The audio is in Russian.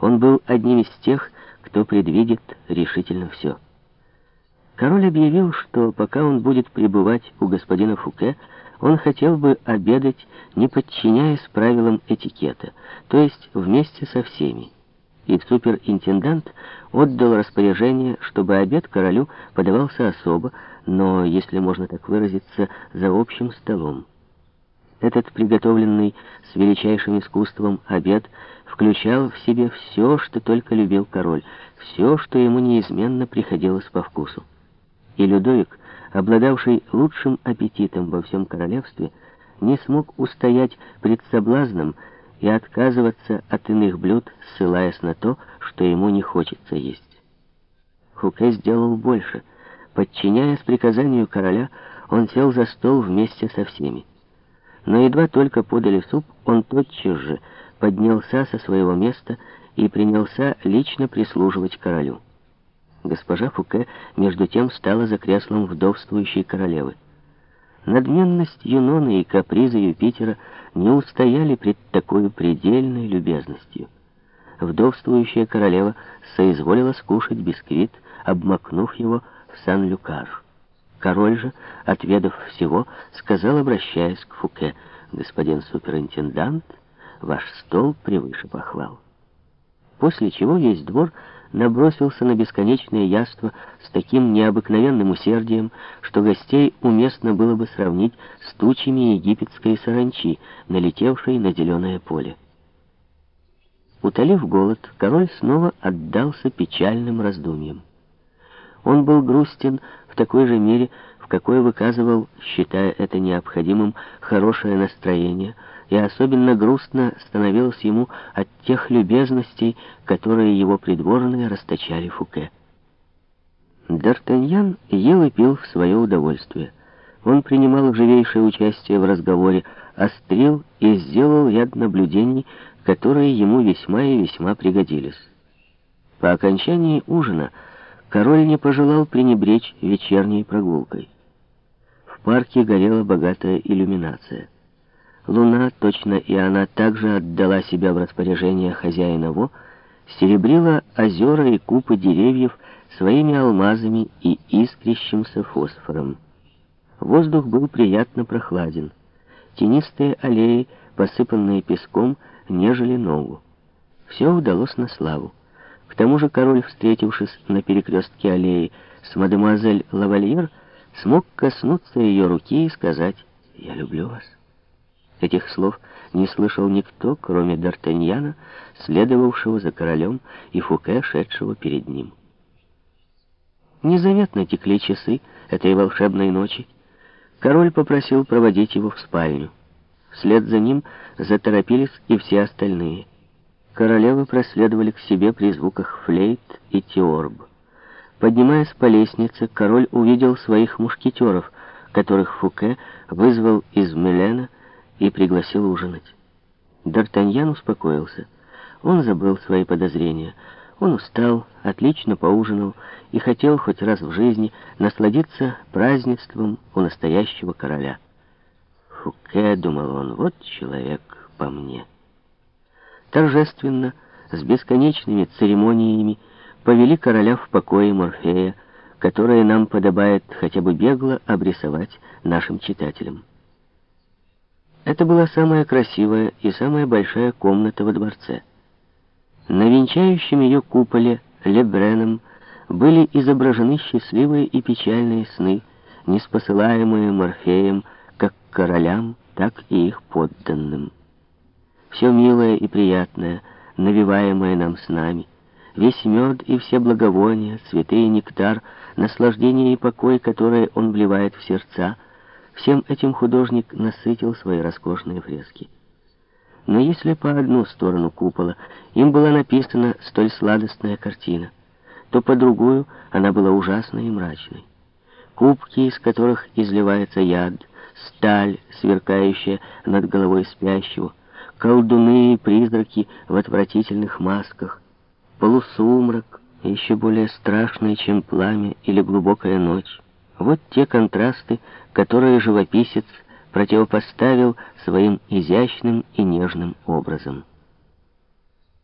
Он был одним из тех, кто предвидит решительно все. Король объявил, что пока он будет пребывать у господина Фуке, он хотел бы обедать, не подчиняясь правилам этикета, то есть вместе со всеми. И суперинтендант отдал распоряжение, чтобы обед королю подавался особо, но, если можно так выразиться, за общим столом. Этот приготовленный с величайшим искусством обед включал в себе все, что только любил король, все, что ему неизменно приходилось по вкусу. И Людовик, обладавший лучшим аппетитом во всем королевстве, не смог устоять пред соблазном и отказываться от иных блюд, ссылаясь на то, что ему не хочется есть. Фуке сделал больше. Подчиняясь приказанию короля, он сел за стол вместе со всеми. Но едва только подали суп, он тотчас же поднялся со своего места и принялся лично прислуживать королю. Госпожа Фуке, между тем, стала за креслом вдовствующей королевы. Надменность Юнона и капризы Юпитера не устояли пред такой предельной любезностью. Вдовствующая королева соизволила скушать бисквит, обмакнув его в сан-люкар. Король же, отведав всего, сказал, обращаясь к Фуке, «Господин суперинтендант, ваш стол превыше похвал». После чего весь двор набросился на бесконечное яство с таким необыкновенным усердием, что гостей уместно было бы сравнить с тучами египетской саранчи, налетевшей на зеленое поле. Утолив голод, король снова отдался печальным раздумьям. Он был грустен в такой же мере, в какой выказывал, считая это необходимым, хорошее настроение, и особенно грустно становилось ему от тех любезностей, которые его придворные расточали Фуке. Д'Артаньян ел и пил в свое удовольствие. Он принимал живейшее участие в разговоре, острил и сделал ряд наблюдений, которые ему весьма и весьма пригодились. По окончании ужина король не пожелал пренебречь вечерней прогулкой. В парке горела богатая иллюминация. Луна, точно и она также отдала себя в распоряжение хозяина Во, серебрила озера и купы деревьев своими алмазами и искрящимся фосфором. Воздух был приятно прохладен. Тенистые аллеи, посыпанные песком, нежели ногу. Все удалось на славу. К тому же король, встретившись на перекрестке аллеи с мадемуазель Лавальер, смог коснуться ее руки и сказать «Я люблю вас». Этих слов не слышал никто, кроме Д'Артаньяна, следовавшего за королем, и Фуке, шедшего перед ним. Незаметно текли часы этой волшебной ночи. Король попросил проводить его в спальню. Вслед за ним заторопились и все остальные. Королевы проследовали к себе при звуках флейт и теорб. Поднимаясь по лестнице, король увидел своих мушкетеров, которых Фуке вызвал из Милена и пригласил ужинать. Д'Артаньян успокоился. Он забыл свои подозрения. Он устал, отлично поужинал и хотел хоть раз в жизни насладиться празднеством у настоящего короля. Фуке, думал он, вот человек по мне. Торжественно, с бесконечными церемониями, повели короля в покое Морфея, которое нам подобает хотя бы бегло обрисовать нашим читателям. Это была самая красивая и самая большая комната во дворце. На венчающем ее куполе Лебреном были изображены счастливые и печальные сны, неспосылаемые Морфеем как королям, так и их подданным. Все милое и приятное, навиваемое нам с нами, весь мед и все благовония, цветы и нектар, наслаждение и покой, которые он вливает в сердца — Всем этим художник насытил свои роскошные фрески. Но если по одну сторону купола им была написана столь сладостная картина, то по другую она была ужасной и мрачной. Кубки, из которых изливается яд, сталь, сверкающая над головой спящего, колдуны призраки в отвратительных масках, полусумрак, еще более страшный, чем пламя или глубокая ночь. Вот те контрасты, которые живописец противопоставил своим изящным и нежным образом.